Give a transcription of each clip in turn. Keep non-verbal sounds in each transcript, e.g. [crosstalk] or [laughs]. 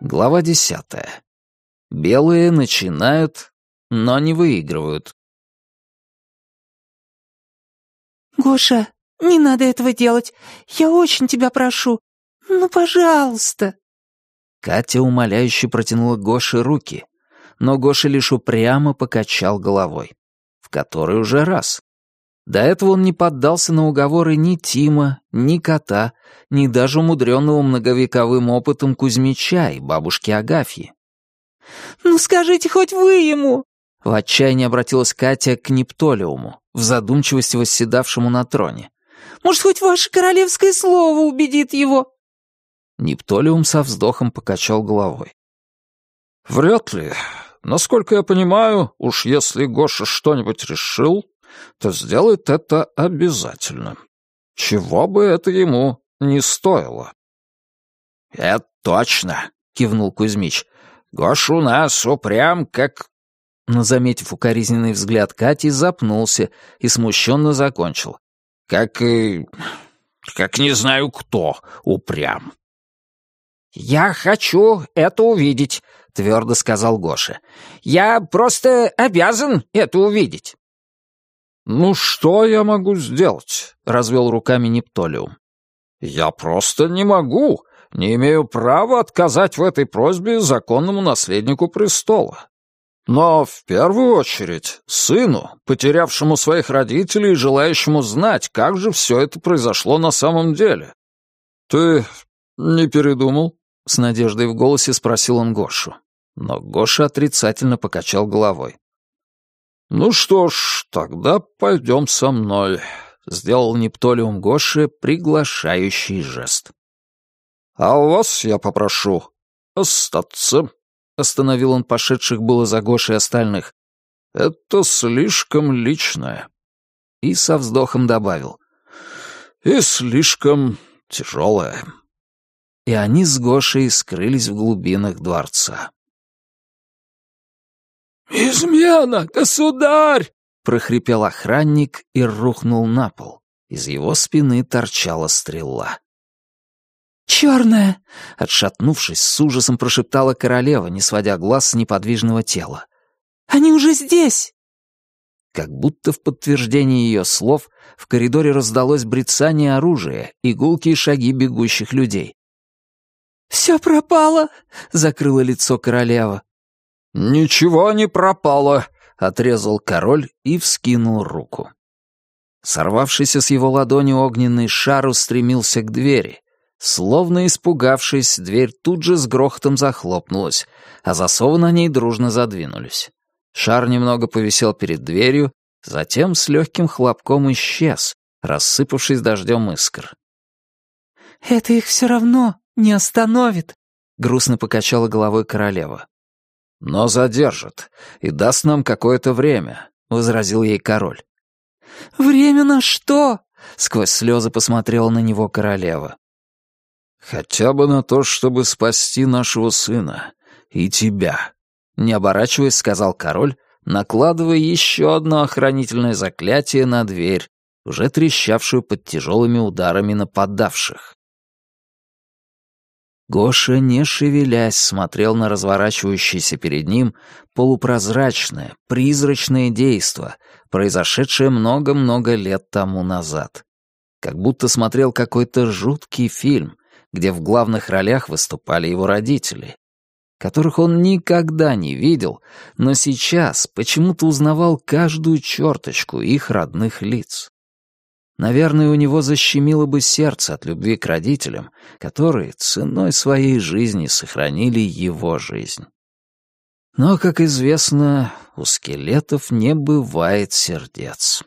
Глава десятая. Белые начинают, но не выигрывают. «Гоша, не надо этого делать. Я очень тебя прошу. Ну, пожалуйста». Катя умоляюще протянула Гоше руки, но Гоша лишь упрямо покачал головой. В который уже раз. До этого он не поддался на уговоры ни Тима, ни кота, ни даже умудренного многовековым опытом Кузьмича и бабушки Агафьи. «Ну скажите хоть вы ему!» В отчаянии обратилась Катя к Нептолиуму, в задумчивости восседавшему на троне. «Может, хоть ваше королевское слово убедит его?» Нептолиум со вздохом покачал головой. «Вряд ли. Насколько я понимаю, уж если Гоша что-нибудь решил, то сделает это обязательно. Чего бы это ему не стоило». «Это точно», — кивнул Кузьмич. «Гоша у нас упрям, как но, заметив укоризненный взгляд Кати, запнулся и смущенно закончил. «Как... и как не знаю кто, упрям». «Я хочу это увидеть», — твердо сказал Гоша. «Я просто обязан это увидеть». «Ну что я могу сделать?» — развел руками Нептолиум. «Я просто не могу, не имею права отказать в этой просьбе законному наследнику престола. Но в первую очередь сыну, потерявшему своих родителей и желающему знать, как же все это произошло на самом деле. Ты не передумал? С надеждой в голосе спросил он Гошу. Но Гоша отрицательно покачал головой. «Ну что ж, тогда пойдем со мной», — сделал Нептолиум Гоши приглашающий жест. «А вас я попрошу остаться». Остановил он пошедших было за Гошей остальных. «Это слишком личное». И со вздохом добавил. «И слишком тяжелое». И они с Гошей скрылись в глубинах дворца. «Измена, государь!» — прохрипел охранник и рухнул на пол. Из его спины торчала стрела. «Черная!» — отшатнувшись, с ужасом прошептала королева, не сводя глаз с неподвижного тела. «Они уже здесь!» Как будто в подтверждение ее слов в коридоре раздалось брецание оружия и гулкие шаги бегущих людей. «Все пропало!» — закрыла лицо королева. «Ничего не пропало!» — отрезал король и вскинул руку. Сорвавшийся с его ладони огненный шар устремился к двери, Словно испугавшись, дверь тут же с грохотом захлопнулась, а засовы на ней дружно задвинулись. Шар немного повисел перед дверью, затем с легким хлопком исчез, рассыпавшись дождем искр. «Это их все равно не остановит», — грустно покачала головой королева. «Но задержит и даст нам какое-то время», — возразил ей король. «Время на что?» — сквозь слезы посмотрела на него королева. «Хотя бы на то, чтобы спасти нашего сына и тебя», — не оборачиваясь, сказал король, накладывая еще одно охранительное заклятие на дверь, уже трещавшую под тяжелыми ударами нападавших. Гоша, не шевелясь, смотрел на разворачивающееся перед ним полупрозрачное, призрачное действо, произошедшее много-много лет тому назад. Как будто смотрел какой-то жуткий фильм, где в главных ролях выступали его родители, которых он никогда не видел, но сейчас почему-то узнавал каждую черточку их родных лиц. Наверное, у него защемило бы сердце от любви к родителям, которые ценой своей жизни сохранили его жизнь. Но, как известно, у скелетов не бывает сердец.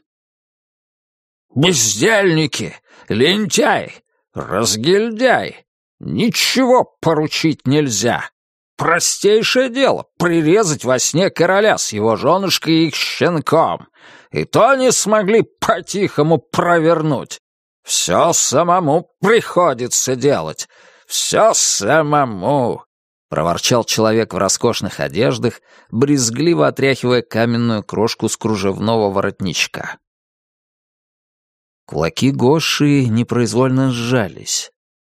«Бездельники! Лентяй! «Разгильдяй! Ничего поручить нельзя! Простейшее дело — прирезать во сне короля с его женушкой и их щенком. И то не смогли по-тихому провернуть. Все самому приходится делать. Все самому!» — проворчал человек в роскошных одеждах, брезгливо отряхивая каменную крошку с кружевного воротничка. Кулаки Гоши непроизвольно сжались.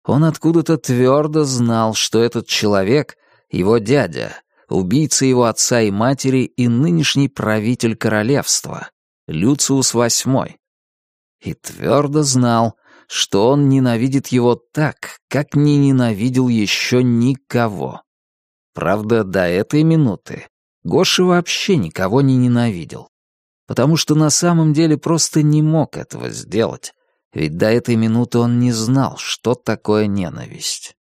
Он откуда-то твердо знал, что этот человек его дядя, убийца его отца и матери и нынешний правитель королевства, Люциус VIII. И твердо знал, что он ненавидит его так, как не ненавидел еще никого. Правда, до этой минуты Гоша вообще никого не ненавидел. Потому что на самом деле просто не мог этого сделать, ведь до этой минуты он не знал, что такое ненависть.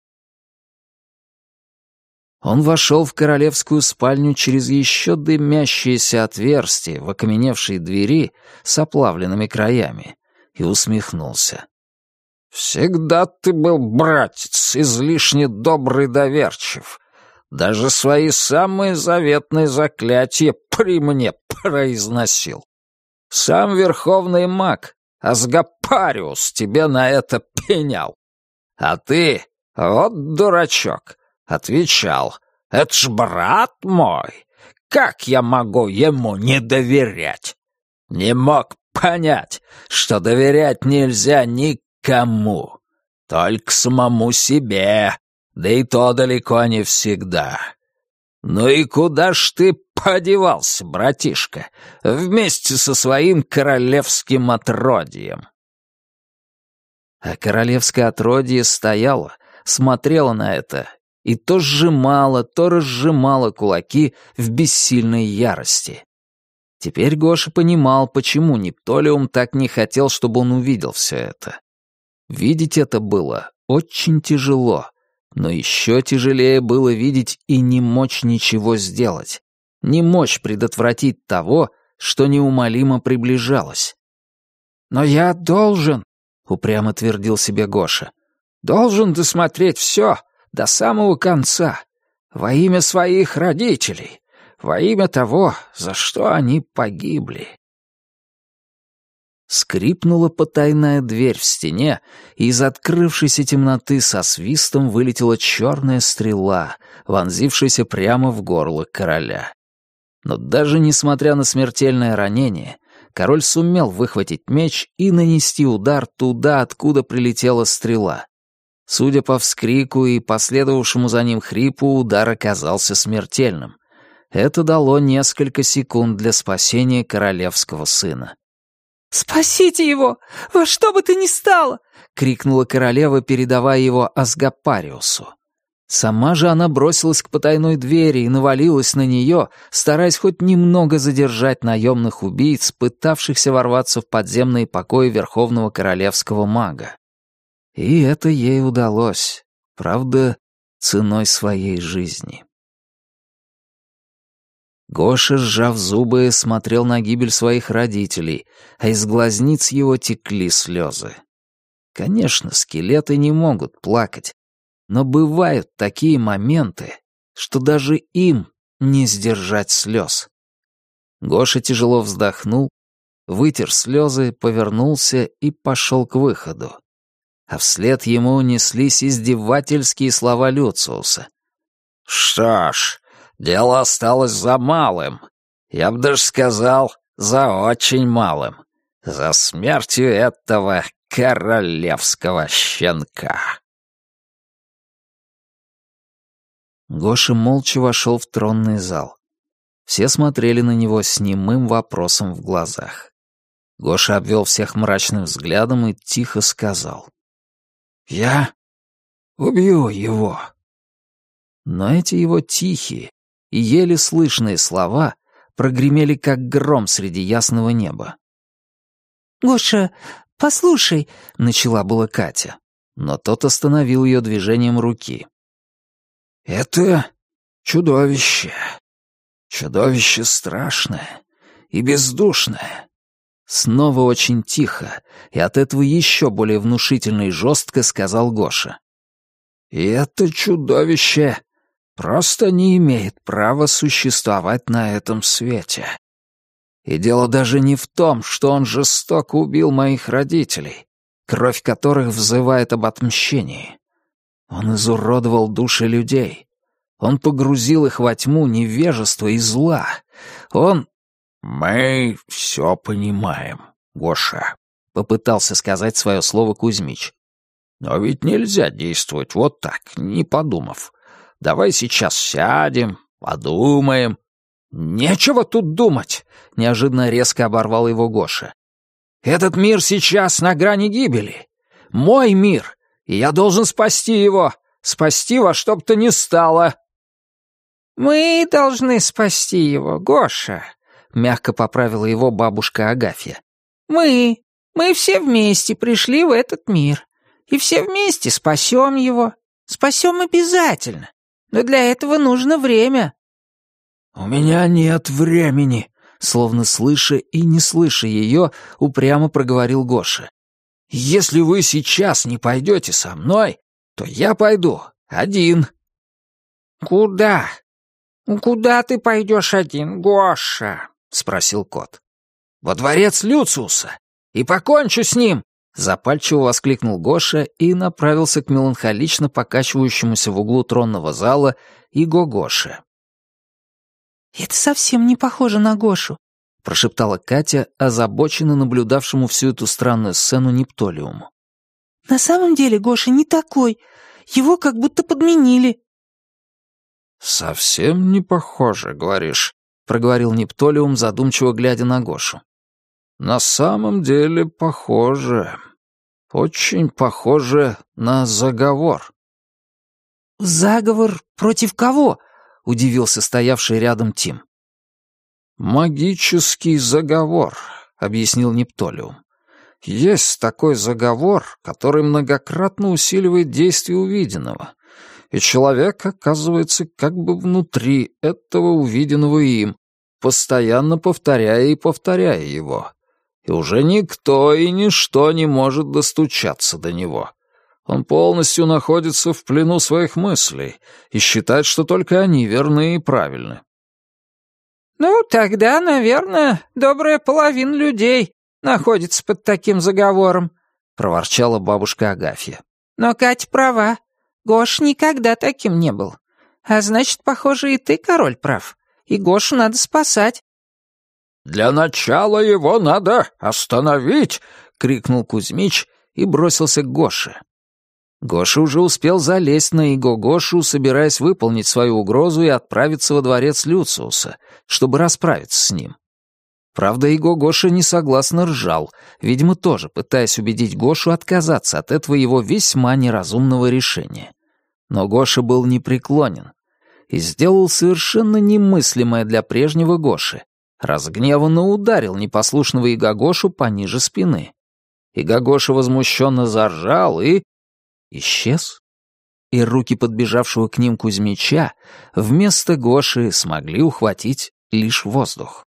Он вошел в королевскую спальню через еще дымящееся отверстие в окаменевшей двери с оплавленными краями и усмехнулся. «Всегда ты был, братец, излишне добрый доверчив. Даже свои самые заветные заклятия при мне произносил. Сам верховный маг, Асгапариус, тебе на это пенял. А ты, вот дурачок, отвечал, «Это ж брат мой! Как я могу ему не доверять?» Не мог понять, что доверять нельзя никому, только самому себе, да и то далеко не всегда. Ну и куда ж ты подевался, братишка, вместе со своим королевским отродьем?» А королевское отродье стояло, смотрело на это и то сжимала, то разжимала кулаки в бессильной ярости. Теперь Гоша понимал, почему Нептолиум так не хотел, чтобы он увидел все это. Видеть это было очень тяжело, но еще тяжелее было видеть и не мочь ничего сделать, не мочь предотвратить того, что неумолимо приближалось. «Но я должен», — упрямо твердил себе Гоша, — «должен досмотреть все, до самого конца, во имя своих родителей, во имя того, за что они погибли. Скрипнула потайная дверь в стене, и из открывшейся темноты со свистом вылетела черная стрела, вонзившаяся прямо в горло короля. Но даже несмотря на смертельное ранение, король сумел выхватить меч и нанести удар туда, откуда прилетела стрела. Судя по вскрику и последовавшему за ним хрипу, удар оказался смертельным. Это дало несколько секунд для спасения королевского сына. «Спасите его! Во что бы ты ни стало!» — крикнула королева, передавая его Асгапариусу. Сама же она бросилась к потайной двери и навалилась на нее, стараясь хоть немного задержать наемных убийц, пытавшихся ворваться в подземные покои Верховного Королевского Мага. И это ей удалось, правда, ценой своей жизни. Гоша, сжав зубы, смотрел на гибель своих родителей, а из глазниц его текли слезы. Конечно, скелеты не могут плакать, но бывают такие моменты, что даже им не сдержать слез. Гоша тяжело вздохнул, вытер слезы, повернулся и пошел к выходу а вслед ему неслись издевательские слова Люциуса. «Что ж, дело осталось за малым. Я бы даже сказал, за очень малым. За смертью этого королевского щенка». Гоша молча вошел в тронный зал. Все смотрели на него с немым вопросом в глазах. Гоша обвел всех мрачным взглядом и тихо сказал — «Я убью его». Но эти его тихие и еле слышные слова прогремели как гром среди ясного неба. «Гоша, послушай», — начала была Катя, но тот остановил ее движением руки. «Это чудовище. Чудовище страшное и бездушное. Снова очень тихо, и от этого еще более внушительно и жестко сказал Гоша. «И это чудовище просто не имеет права существовать на этом свете. И дело даже не в том, что он жестоко убил моих родителей, кровь которых взывает об отмщении. Он изуродовал души людей. Он погрузил их во тьму невежества и зла. Он «Мы все понимаем, Гоша», — попытался сказать свое слово Кузьмич. «Но ведь нельзя действовать вот так, не подумав. Давай сейчас сядем, подумаем». «Нечего тут думать», — неожиданно резко оборвал его Гоша. «Этот мир сейчас на грани гибели. Мой мир, и я должен спасти его, спасти во что бы то ни стало». «Мы должны спасти его, Гоша», — мягко поправила его бабушка Агафья. «Мы, мы все вместе пришли в этот мир, и все вместе спасем его. Спасем обязательно, но для этого нужно время». «У меня нет времени», — словно слыша и не слыша ее, упрямо проговорил Гоша. «Если вы сейчас не пойдете со мной, то я пойду один». «Куда? Куда ты пойдешь один, Гоша?» — спросил кот. «Во дворец Люциуса и покончу с ним!» Запальчиво воскликнул Гоша и направился к меланхолично покачивающемуся в углу тронного зала и Гогоше. «Это совсем не похоже на Гошу», — прошептала Катя, озабоченно наблюдавшему всю эту странную сцену Нептолиуму. «На самом деле Гоша не такой. Его как будто подменили». «Совсем не похоже, говоришь», — проговорил Нептолиум, задумчиво глядя на Гошу. «На самом деле похоже. Очень похоже на заговор». «Заговор против кого?» — удивился стоявший рядом Тим. «Магический заговор», — объяснил Нептолиум. «Есть такой заговор, который многократно усиливает действие увиденного, и человек оказывается как бы внутри этого увиденного им, постоянно повторяя и повторяя его. И уже никто и ничто не может достучаться до него. Он полностью находится в плену своих мыслей и считает, что только они верны и правильны. «Ну, тогда, наверное, добрая половина людей находится под таким заговором», — проворчала бабушка Агафья. «Но Катя права. Гош никогда таким не был. А значит, похоже, и ты, король, прав. И Гошу надо спасать». «Для начала его надо остановить!» — крикнул Кузьмич и бросился к Гоше. Гоша уже успел залезть на Иго Гошу, собираясь выполнить свою угрозу и отправиться во дворец Люциуса, чтобы расправиться с ним. Правда, Иго Гоша несогласно ржал, видимо, тоже пытаясь убедить Гошу отказаться от этого его весьма неразумного решения. Но Гоша был непреклонен и сделал совершенно немыслимое для прежнего Гоши. Разгневанно ударил непослушного Игогошу пониже спины. Игогоша возмущенно заржал и исчез. И руки подбежавшего к ним Кузьмича вместо Гоши смогли ухватить лишь воздух.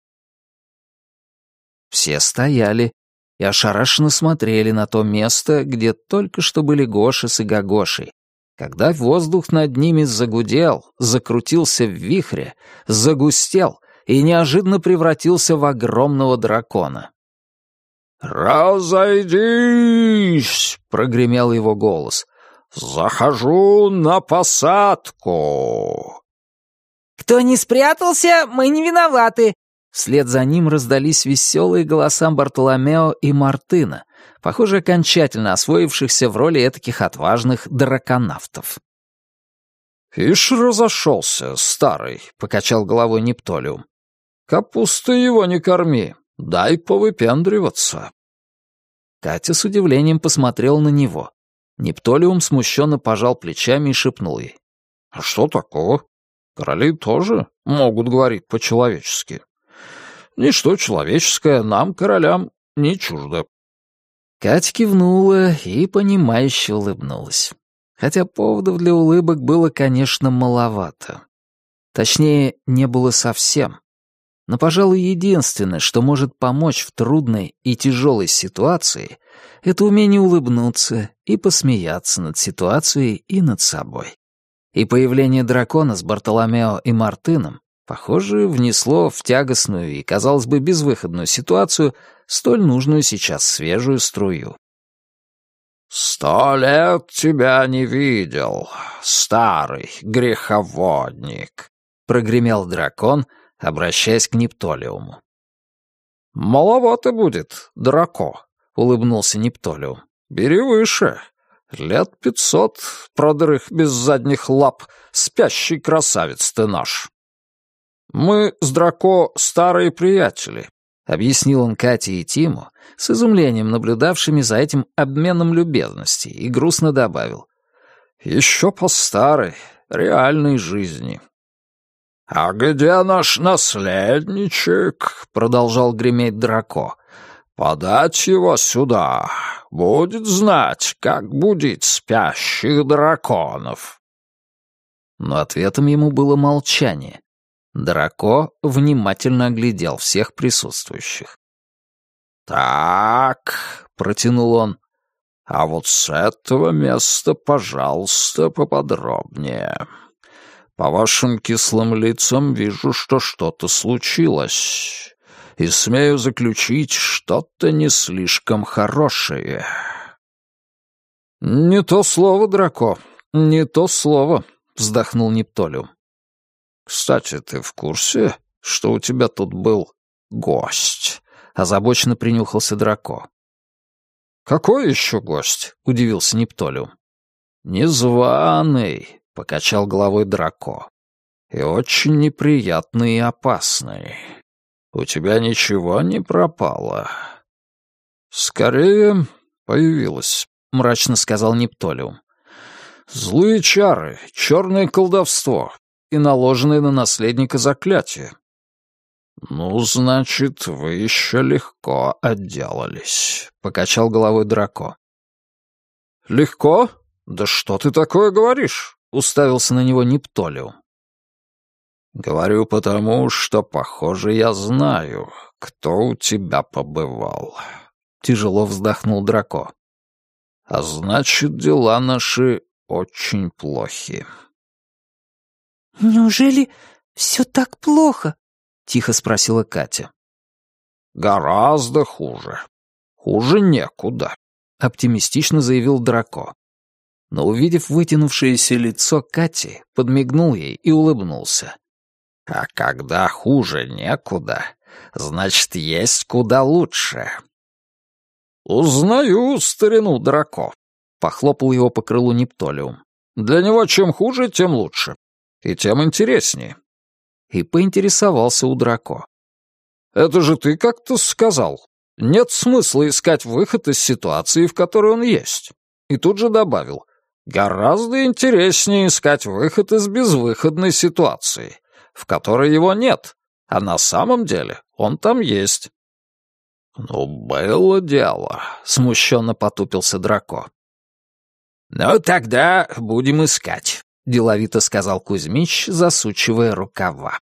Все стояли и ошарашенно смотрели на то место, где только что были Гоша с Игогошей, когда воздух над ними загудел, закрутился в вихре, загустел и неожиданно превратился в огромного дракона. «Разойдись!» — прогремел его голос. «Захожу на посадку!» «Кто не спрятался, мы не виноваты!» Вслед за ним раздались веселые голоса Бартоломео и Мартына, похоже, окончательно освоившихся в роли этаких отважных драконавтов. «Ишь разошелся, старый», — покачал головой Нептолиум. «Капусты его не корми, дай повыпендриваться». Катя с удивлением посмотрел на него. Нептолиум смущенно пожал плечами и шепнул ей. «А что такого? Короли тоже могут говорить по-человечески. Ничто человеческое нам, королям, не чуждо». Катя кивнула и, понимающе улыбнулась. Хотя поводов для улыбок было, конечно, маловато. Точнее, не было совсем. Но, пожалуй, единственное, что может помочь в трудной и тяжелой ситуации, это умение улыбнуться и посмеяться над ситуацией и над собой. И появление дракона с Бартоломео и Мартыном, похоже, внесло в тягостную и, казалось бы, безвыходную ситуацию столь нужную сейчас свежую струю. «Сто лет тебя не видел, старый греховодник», — прогремел дракон, обращаясь к Нептолиуму. «Маловато будет, драко», — улыбнулся Нептолиум. «Бери выше. Лет пятьсот, продрых без задних лап, спящий красавец ты наш. Мы с Драко старые приятели, — объяснил он Кате и Тиму, с изумлением наблюдавшими за этим обменом любезностей, и грустно добавил. «Еще по старой, реальной жизни». «А где наш наследничек?» — продолжал греметь Драко. «Подать его сюда. Будет знать, как будить спящих драконов». Но ответом ему было молчание. Драко внимательно оглядел всех присутствующих. «Так», — протянул он, — «а вот с этого места, пожалуйста, поподробнее. По вашим кислым лицам вижу, что что-то случилось, и смею заключить, что-то не слишком хорошее». «Не то слово, Драко, не то слово», — вздохнул Нептолиум. «Кстати, ты в курсе, что у тебя тут был гость?» — озабоченно принюхался Драко. «Какой еще гость?» — удивился Нептолиум. «Незваный», — покачал головой Драко. «И очень неприятный и опасный. У тебя ничего не пропало?» «Скорее появилось», — мрачно сказал Нептолиум. «Злые чары, черное колдовство, и наложенное на наследника заклятие. «Ну, значит, вы еще легко отделались», — покачал головой Драко. «Легко? Да что ты такое говоришь?» — уставился на него Нептолиум. «Говорю потому, что, похоже, я знаю, кто у тебя побывал», — тяжело вздохнул Драко. «А значит, дела наши очень плохи». «Неужели все так плохо?» — тихо спросила Катя. «Гораздо хуже. Хуже некуда», — оптимистично заявил Драко. Но, увидев вытянувшееся лицо Кати, подмигнул ей и улыбнулся. «А когда хуже некуда, значит, есть куда лучше». «Узнаю старину Драко», — похлопал его по крылу Нептолиум. «Для него чем хуже, тем лучше и тем интереснее. И поинтересовался у Драко. «Это же ты как-то сказал. Нет смысла искать выход из ситуации, в которой он есть». И тут же добавил. «Гораздо интереснее искать выход из безвыходной ситуации, в которой его нет, а на самом деле он там есть». «Ну, было дело», — смущенно потупился Драко. «Ну, тогда будем искать деловито сказал Кузьмич, засучивая рукава.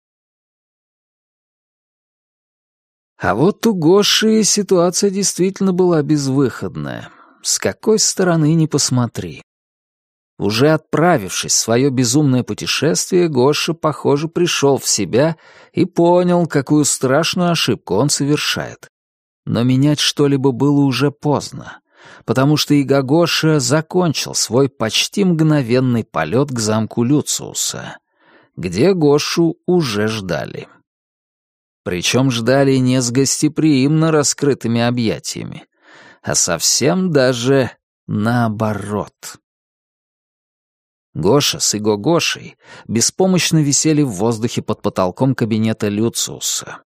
А вот у Гоши ситуация действительно была безвыходная. С какой стороны ни посмотри. Уже отправившись в свое безумное путешествие, Гоша, похоже, пришел в себя и понял, какую страшную ошибку он совершает. Но менять что-либо было уже поздно потому что Игогоша закончил свой почти мгновенный полет к замку Люциуса, где Гошу уже ждали. Причем ждали не с гостеприимно раскрытыми объятиями, а совсем даже наоборот. Гоша с Игогошей беспомощно висели в воздухе под потолком кабинета Люциуса.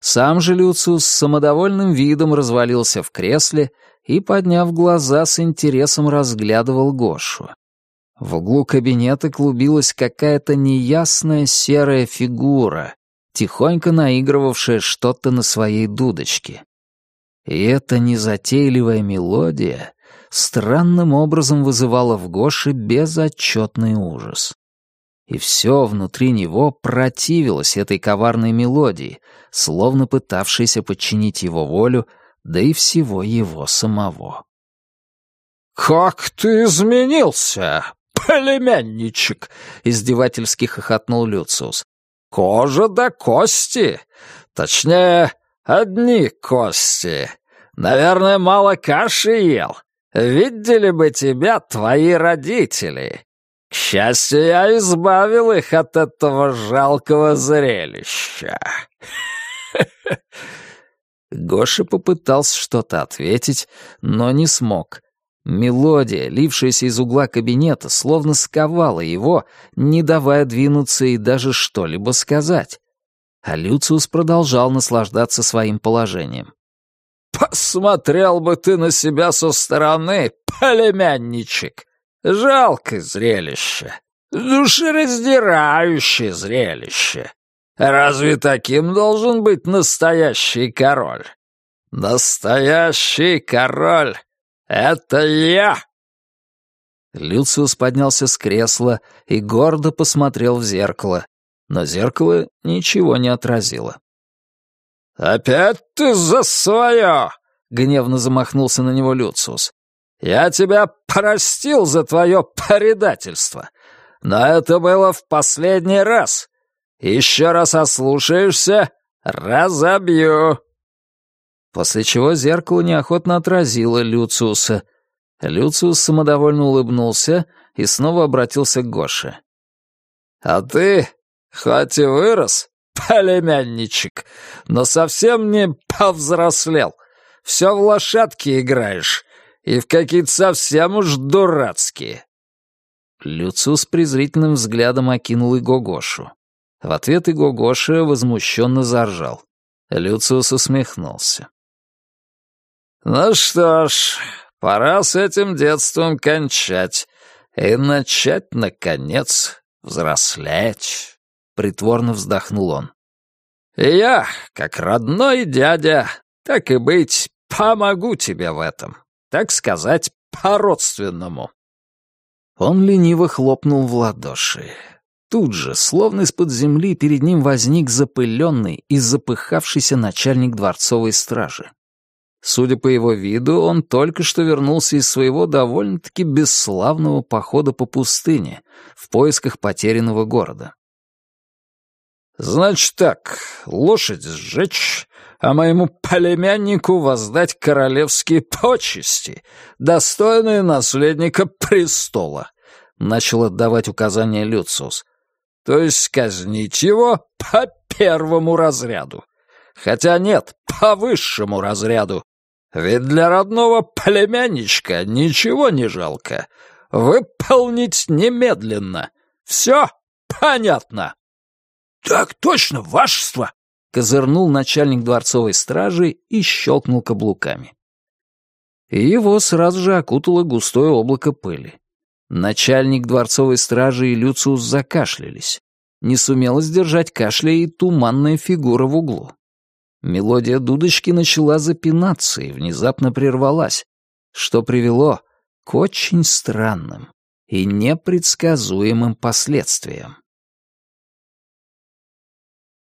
Сам же Люциус с самодовольным видом развалился в кресле и, подняв глаза, с интересом разглядывал Гошу. В углу кабинета клубилась какая-то неясная серая фигура, тихонько наигрывавшая что-то на своей дудочке. И эта незатейливая мелодия странным образом вызывала в Гоше безотчетный ужас. И все внутри него противилось этой коварной мелодии, словно пытавшейся подчинить его волю да и всего его самого. «Как ты изменился, племянничек!» — издевательски хохотнул Люциус. «Кожа до кости! Точнее, одни кости. Наверное, мало каши ел. Видели бы тебя твои родители. К счастью, я избавил их от этого жалкого зрелища». [laughs] Гоша попытался что-то ответить, но не смог. Мелодия, лившаяся из угла кабинета, словно сковала его, не давая двинуться и даже что-либо сказать. А Люциус продолжал наслаждаться своим положением. «Посмотрел бы ты на себя со стороны, племянничек! Жалкое зрелище! Душераздирающее зрелище! Разве таким должен быть настоящий король? Настоящий король «Это я!» Люциус поднялся с кресла и гордо посмотрел в зеркало, но зеркало ничего не отразило. «Опять ты за свое!» — гневно замахнулся на него Люциус. «Я тебя простил за твое предательство, но это было в последний раз. Еще раз ослушаешься — разобью!» после чего зеркало неохотно отразило Люциуса. Люциус самодовольно улыбнулся и снова обратился к Гоше. «А ты, хоть и вырос, племянничек, но совсем не повзрослел. Все в лошадки играешь, и в какие-то совсем уж дурацкие». Люциус презрительным взглядом окинул и Гогошу. В ответ и Гогоша возмущенно заржал. Люциус усмехнулся. «Ну что ж, пора с этим детством кончать и начать, наконец, взрослеть», — притворно вздохнул он. «И я, как родной дядя, так и быть, помогу тебе в этом, так сказать, по-родственному». Он лениво хлопнул в ладоши. Тут же, словно из-под земли, перед ним возник запыленный и запыхавшийся начальник дворцовой стражи. Судя по его виду, он только что вернулся из своего довольно-таки бесславного похода по пустыне в поисках потерянного города. «Значит так, лошадь сжечь, а моему племяннику воздать королевские почести, достойные наследника престола», — начал отдавать указания Люциус. «То есть казнить его по первому разряду. Хотя нет, по высшему разряду, ведь для родного племянничка ничего не жалко. Выполнить немедленно. Все понятно. Так точно, вашество, козырнул начальник дворцовой стражи и щелкнул каблуками. И его сразу же окутало густое облако пыли. Начальник дворцовой стражи и Люциус закашлялись. Не сумела сдержать кашля и туманная фигура в углу. Мелодия дудочки начала запинаться и внезапно прервалась, что привело к очень странным и непредсказуемым последствиям.